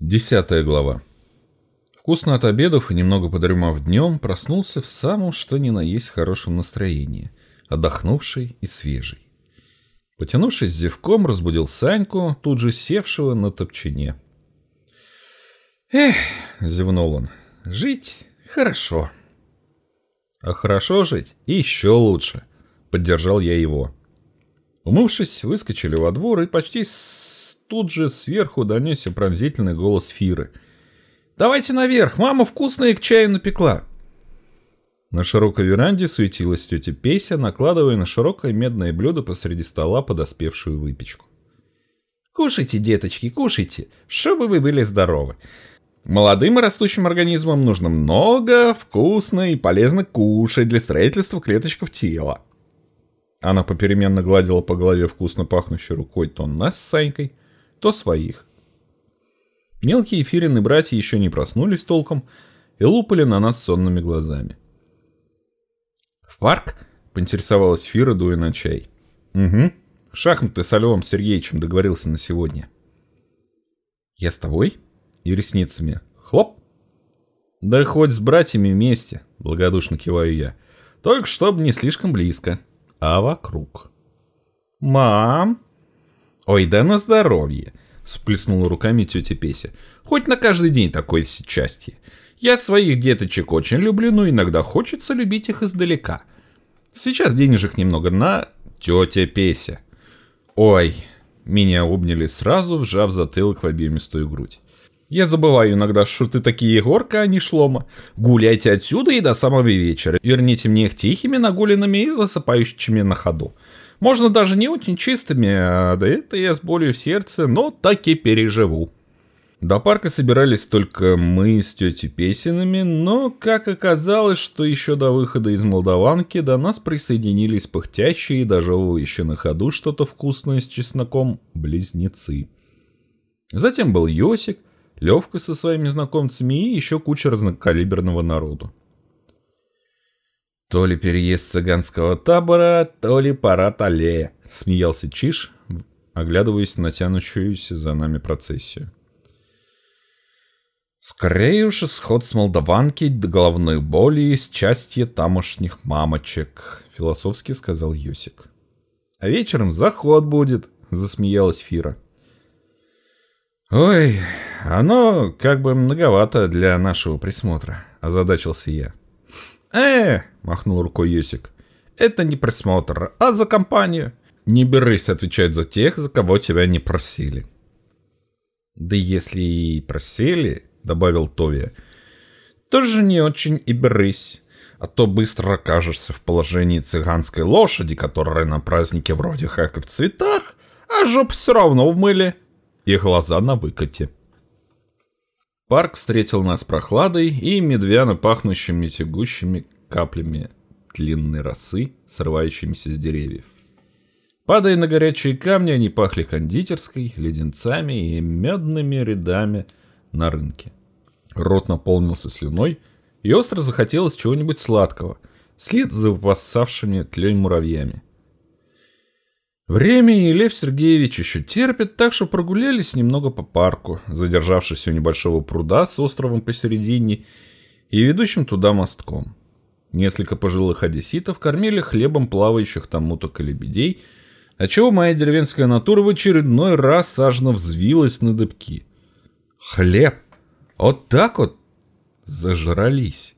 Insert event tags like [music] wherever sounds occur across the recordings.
Десятая глава. Вкусно отобедав и немного подремав днем, проснулся в самом что ни на есть хорошем настроении, отдохнувший и свежий. Потянувшись зевком, разбудил Саньку, тут же севшего на топчине. «Эх», — зевнул он, — «жить хорошо». «А хорошо жить еще лучше», — поддержал я его. Умывшись, выскочили во двор и почти тут же сверху донесся пронзительный голос Фиры. «Давайте наверх, мама вкусное к чаю напекла!» На широкой веранде суетилась тетя Песя, накладывая на широкое медное блюдо посреди стола подоспевшую выпечку. «Кушайте, деточки, кушайте, чтобы вы были здоровы. Молодым и растущим организмам нужно много, вкусно и полезно кушать для строительства клеточков тела». Она попеременно гладила по голове вкусно пахнущей рукой то нас с Санькой, то своих. Мелкие эфирины братья еще не проснулись толком и лупали на нас сонными глазами. «В парк?» — поинтересовалась Фира, дуя на чай. «Угу. Шахматы с Львом Сергеевичем договорился на сегодня». «Я с тобой?» И ресницами. «Хлоп!» «Да хоть с братьями вместе», — благодушно киваю я. «Только чтобы не слишком близко, а вокруг». «Мам!» «Ой, да на здоровье!» — сплеснула руками тетя Песя. «Хоть на каждый день такое счастье. Я своих деточек очень люблю, но иногда хочется любить их издалека. Сейчас денежек немного на тетя Песя». «Ой!» — меня обняли сразу, вжав затылок в объемистую грудь. Я забываю иногда, что ты такие Егорка, а не Шлома. Гуляйте отсюда и до самого вечера. Верните мне их тихими, нагуленными и засыпающими на ходу. Можно даже не очень чистыми, а да это я с болью в сердце, но так и переживу. До парка собирались только мы с тетей Песенами, но как оказалось, что еще до выхода из Молдаванки до нас присоединились пыхтящие и дожевывающие на ходу что-то вкусное с чесноком близнецы. Затем был Йосик, Левка со своими знакомцами и еще куча разнокалиберного народу. «То ли переезд цыганского табора, то ли парад аллея», — смеялся Чиш, оглядываясь на тянущуюся за нами процессию. «Скорее уж исход с молдаванки до головной боли и счастья тамошних мамочек», — философски сказал Юсик. «А вечером заход будет», — засмеялась Фира. «Ой, оно как бы многовато для нашего присмотра», — озадачился я. «Э!» — махнул рукой Юсик. «Это не присмотр, а за компанию. Не берись отвечать за тех, за кого тебя не просили». «Да если и просили», — добавил Тови, — «тоже не очень и берись, а то быстро окажешься в положении цыганской лошади, которая на празднике вроде как и в цветах, а жоп все равно в мыле, и глаза на выкате». Парк встретил нас прохладой и медвяно пахнущими тягущими каплями длинной росы, срывающимися с деревьев. Падая на горячие камни, они пахли кондитерской, леденцами и медными рядами на рынке. Рот наполнился слюной, и остро захотелось чего-нибудь сладкого, след за выпассавшими тлень муравьями. Время и Лев Сергеевич еще терпят, так что прогулялись немного по парку, задержавшись у небольшого пруда с островом посередине и ведущим туда мостком. Несколько пожилых одесситов кормили хлебом плавающих там уток и лебедей, отчего моя деревенская натура в очередной раз сажно взвилась на дыбки. Хлеб! Вот так вот зажрались.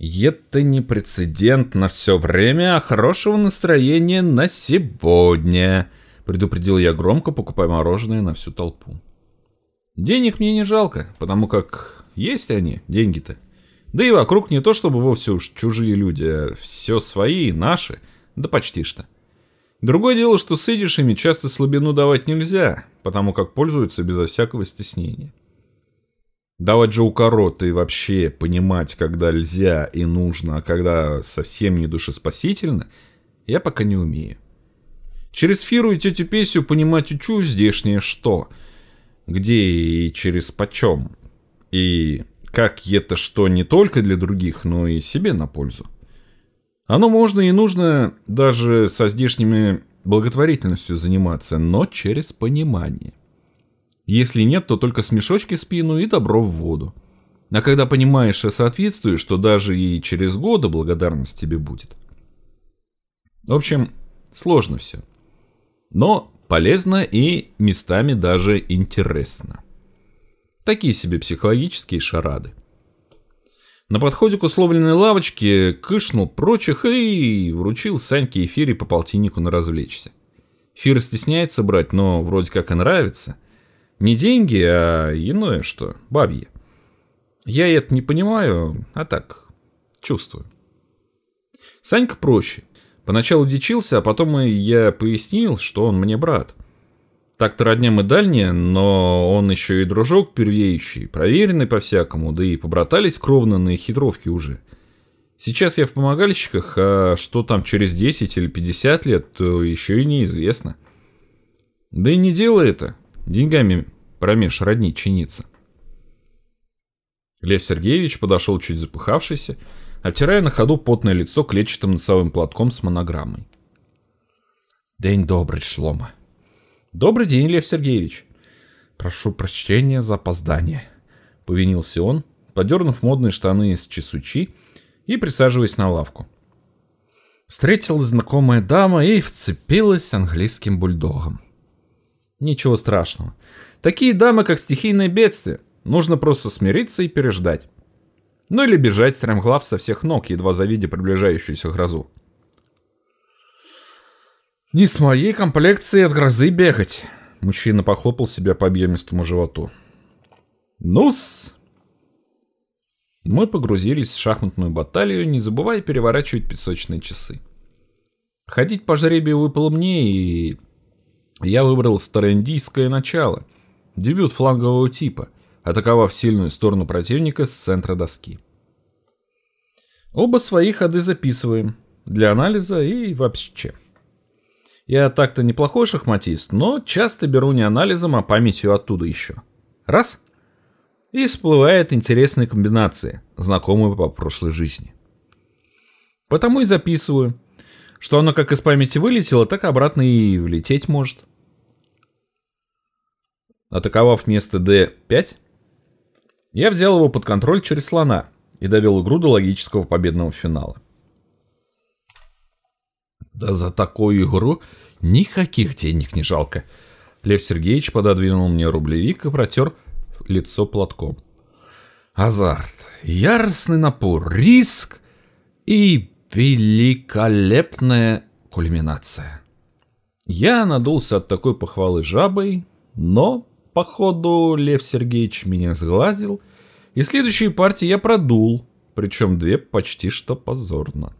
Это не прецедент на все время, а хорошего настроения на сегодня, предупредил я громко, покупая мороженое на всю толпу. Денег мне не жалко, потому как есть они, деньги-то. Да и вокруг не то чтобы вовсе уж чужие люди, а все свои, наши, да почти что. Другое дело, что с идишами часто слабину давать нельзя, потому как пользуются безо всякого стеснения. Давать же укорот и вообще понимать, когда нельзя и нужно, а когда совсем не душеспасительно, я пока не умею. Через Фиру и тетю Песю понимать учу здешнее что, где и через почем, и как это что не только для других, но и себе на пользу. Оно можно и нужно даже со здешними благотворительностью заниматься, но через понимание. Если нет, то только смешочки в спину и добро в воду. А когда понимаешь и соответствуешь, то даже и через годы благодарность тебе будет. В общем, сложно все. Но полезно и местами даже интересно. Такие себе психологические шарады. На подходе к условленной лавочке кышнул прочих и вручил Саньке и Фире по полтиннику на развлечься. Фира стесняется брать, но вроде как и нравится. Не деньги, а иное что, бабье. Я это не понимаю, а так, чувствую. Санька проще. Поначалу дичился, а потом и я пояснил, что он мне брат. Так-то родня мы дальние, но он еще и дружок первеющий, проверенный по-всякому, да и побратались кровно на хитровке уже. Сейчас я в помогальщиках, а что там через 10 или 50 лет, то еще и неизвестно. Да и не дело это, деньгами промеж родни чиниться. Лев Сергеевич подошел чуть запыхавшийся, оттирая на ходу потное лицо клетчатым носовым платком с монограммой. «День добрый, Шлома». «Добрый день, Лев Сергеевич». «Прошу прощения за опоздание», — повинился он, подернув модные штаны из чесучи и присаживаясь на лавку. Встретилась знакомая дама и вцепилась английским бульдогом. Ничего страшного. Такие дамы, как стихийное бедствие. Нужно просто смириться и переждать. Ну или бежать стремглав со всех ног, едва завидя приближающуюся грозу. «Не с моей комплекцией от грозы бегать», — мужчина похлопал себя по объемистому животу. «Ну-с!» Мы погрузились в шахматную баталию, не забывая переворачивать песочные часы. Ходить по жребию выпало мне, и я выбрал староиндийское начало, дебют флангового типа — атаковав сильную сторону противника с центра доски. Оба свои ходы записываем для анализа и вообще. Я так-то неплохой шахматист, но часто беру не анализом, а памятью оттуда еще. Раз. И всплывает интересная комбинация, знакомая по прошлой жизни. Потому и записываю, что оно как из памяти вылетело, так обратно и влететь может. Атаковав место D5, я взял его под контроль через слона и довел игру до логического победного финала. Да за такую игру никаких денег не жалко. Лев Сергеевич пододвинул мне рублевик и протер лицо платком. Азарт, яростный напор, риск и великолепная кульминация. Я надулся от такой похвалы жабой, но Походу, Лев Сергеевич меня сглазил, и следующие партии я продул, причем две почти что позорно.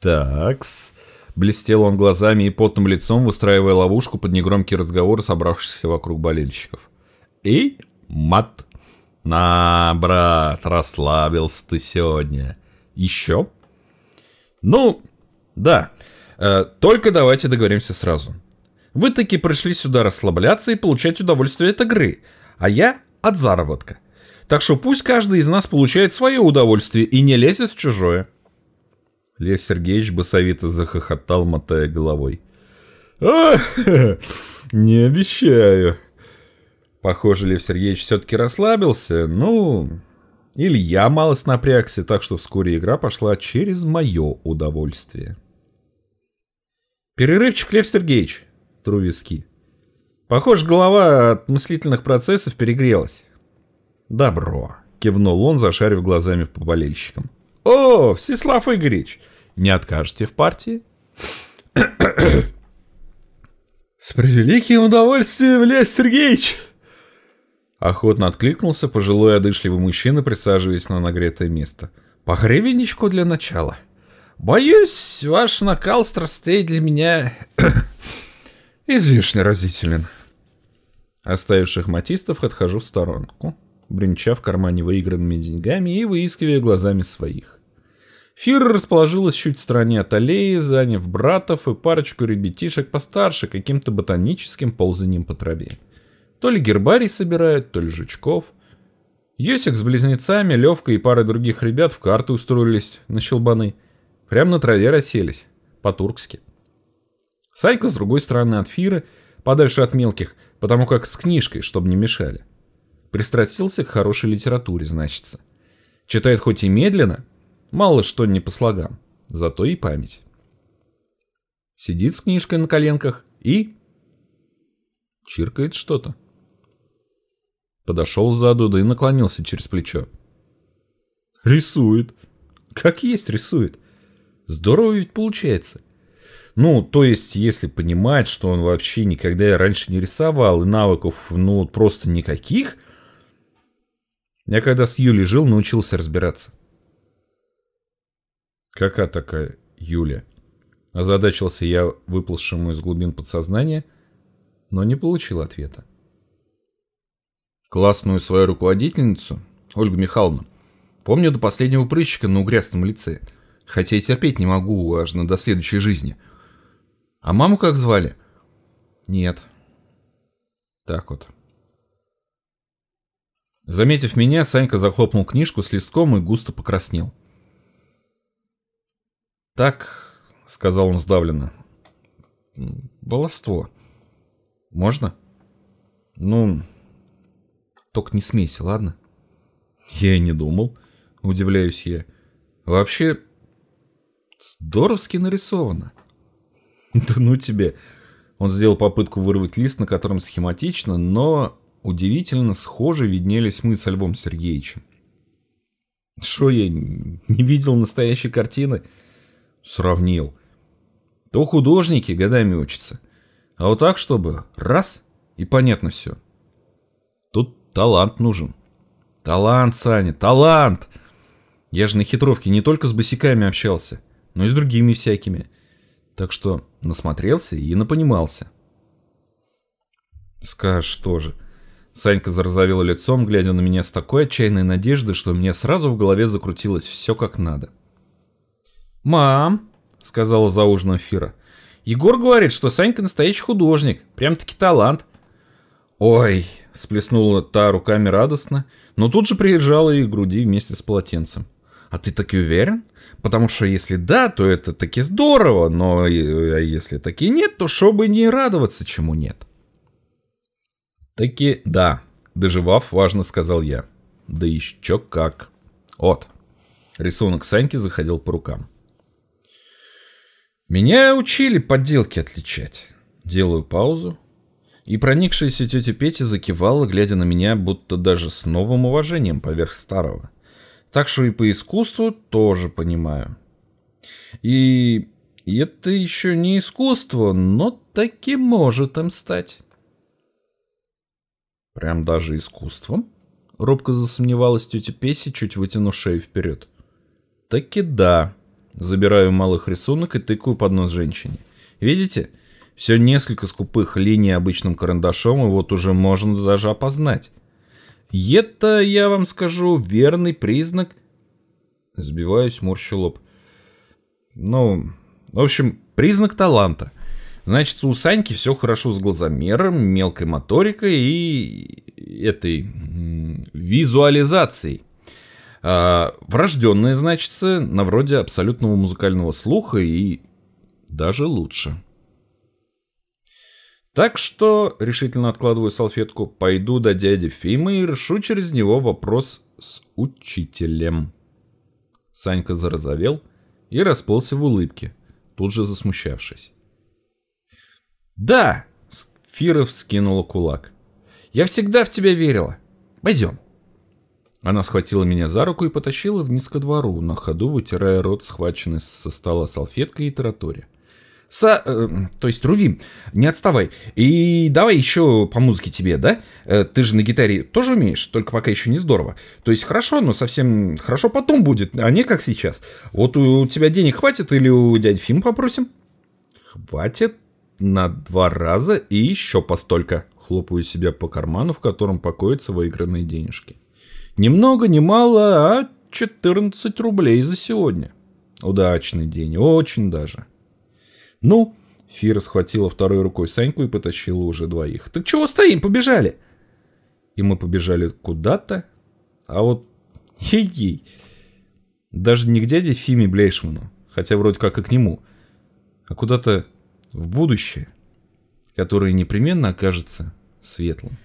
«Такс», — блестел он глазами и потным лицом, выстраивая ловушку под негромкий разговор собравшихся вокруг болельщиков. «И мат. На, брат, расслабился ты сегодня. Еще?» «Ну, да. Э, только давайте договоримся сразу. Вы таки пришли сюда расслабляться и получать удовольствие от игры, а я от заработка. Так что пусть каждый из нас получает свое удовольствие и не лезет в чужое. Лев Сергеевич басовито захохотал, мотая головой. «А, [laughs] не обещаю». Похоже, Лев Сергеевич все-таки расслабился, ну... Или я малость напрягся, так что вскоре игра пошла через мое удовольствие. «Перерывчик, Лев Сергеевич!» Тру виски. Похоже, голова от мыслительных процессов перегрелась. «Добро», — кивнул он, зашарив глазами по болельщикам. «О, Всеслав Игоревич, не откажете в партии?» «С превеликим удовольствием, Лев Сергеевич!» Охотно откликнулся пожилой одышливый мужчина, присаживаясь на нагретое место. «По гривенечку для начала. Боюсь, ваш накал страстей для меня излишне разителен. Оставив шахматистов, отхожу в сторонку, бренча в кармане выигранными деньгами и выискивая глазами своих. Фир расположилась чуть в стороне от аллеи, заняв братов и парочку ребятишек постарше каким-то ботаническим ползанием по траве. То ли гербарий собирают, то ли жучков. Йосик с близнецами, Левка и парой других ребят в карты устроились на щелбаны. Прямо на траве расселись. По-туркски. Сайка с другой стороны от Фиры, подальше от мелких, потому как с книжкой, чтобы не мешали. Пристрастился к хорошей литературе, значится. Читает хоть и медленно, мало что не по слогам, зато и память. Сидит с книжкой на коленках и... Чиркает что-то. Подошел сзаду, да и наклонился через плечо. Рисует. Как есть рисует. Здорово ведь получается. Ну, то есть, если понимать, что он вообще никогда раньше не рисовал, и навыков, ну, просто никаких. Я когда с Юлей жил, научился разбираться. Какая такая Юля? Озадачился я выплывшему из глубин подсознания, но не получил ответа. Классную свою руководительницу, Ольгу Михайловну, помню до последнего прыщика на угрястом лице, хотя и терпеть не могу аж до следующей жизни. А маму как звали? Нет. Так вот. Заметив меня, Санька захлопнул книжку с листком и густо покраснел. Так, — сказал он сдавленно. «Баловство. Можно?» «Ну, только не смейся, ладно?» «Я и не думал», — удивляюсь я. «Вообще, здоровски нарисовано». [laughs] «Да ну тебе!» Он сделал попытку вырвать лист, на котором схематично, но удивительно схоже виднелись мы со Львом Сергеевичем. Что я не видел настоящей картины?» Сравнил. То художники годами учатся. А вот так, чтобы раз и понятно все. Тут талант нужен. Талант, Саня, талант! Я же на хитровке не только с босиками общался, но и с другими всякими. Так что насмотрелся и напонимался. Скажешь тоже. Санька зарозовела лицом, глядя на меня с такой отчаянной надеждой, что мне сразу в голове закрутилось все как надо. «Мам!» — сказала за ужином Фира. «Егор говорит, что Санька настоящий художник, прям-таки талант». «Ой!» — сплеснула та руками радостно, но тут же приезжала и груди вместе с полотенцем. «А ты таки уверен? Потому что если да, то это таки здорово, но а если таки нет, то шо бы не радоваться, чему нет». «Таки да», — доживав, важно сказал я. «Да еще как». Вот. Рисунок Саньки заходил по рукам. Меня учили подделки отличать. Делаю паузу. И проникшаяся тетя Петя закивала, глядя на меня, будто даже с новым уважением поверх старого. Так что и по искусству тоже понимаю. И это еще не искусство, но таки может им стать. Прям даже искусством? Робко засомневалась тетя Петя, чуть вытянув шею вперед. Таки да. Забираю малых рисунок и тыкаю под нос женщине. Видите? Все несколько скупых линий обычным карандашом, и вот уже можно даже опознать. Это, я вам скажу, верный признак... Сбиваюсь, морщу лоб. Ну, в общем, признак таланта. Значит, у Саньки все хорошо с глазомером, мелкой моторикой и этой визуализацией. А, врожденное, значится, на вроде абсолютного музыкального слуха и даже лучше. Так что, решительно откладываю салфетку, пойду до дяди Фимы и решу через него вопрос с учителем. Санька зарозовел и расплылся в улыбке, тут же засмущавшись. «Да!» — Фиров скинула кулак. «Я всегда в тебя верила. Пойдем». Она схватила меня за руку и потащила вниз ко двору, на ходу вытирая рот, схваченный со стола салфеткой и таратория. Са... Э, то есть, Руви, не отставай. И давай еще по музыке тебе, да? Э, ты же на гитаре тоже умеешь, только пока еще не здорово. То есть, хорошо, но совсем хорошо потом будет, а не как сейчас. Вот у тебя денег хватит или у дяди Фим попросим? Хватит на два раза и еще постолько. Хлопаю себя по карману, в котором покоятся выигранные денежки. Ни много, ни мало, а 14 рублей за сегодня. Удачный день, очень даже. Ну, Фира схватила второй рукой Саньку и потащила уже двоих. Так чего стоим, побежали? И мы побежали куда-то, а вот ей-ей. Даже не к дяде Фиме Блейшману, хотя вроде как и к нему, а куда-то в будущее, которое непременно окажется светлым.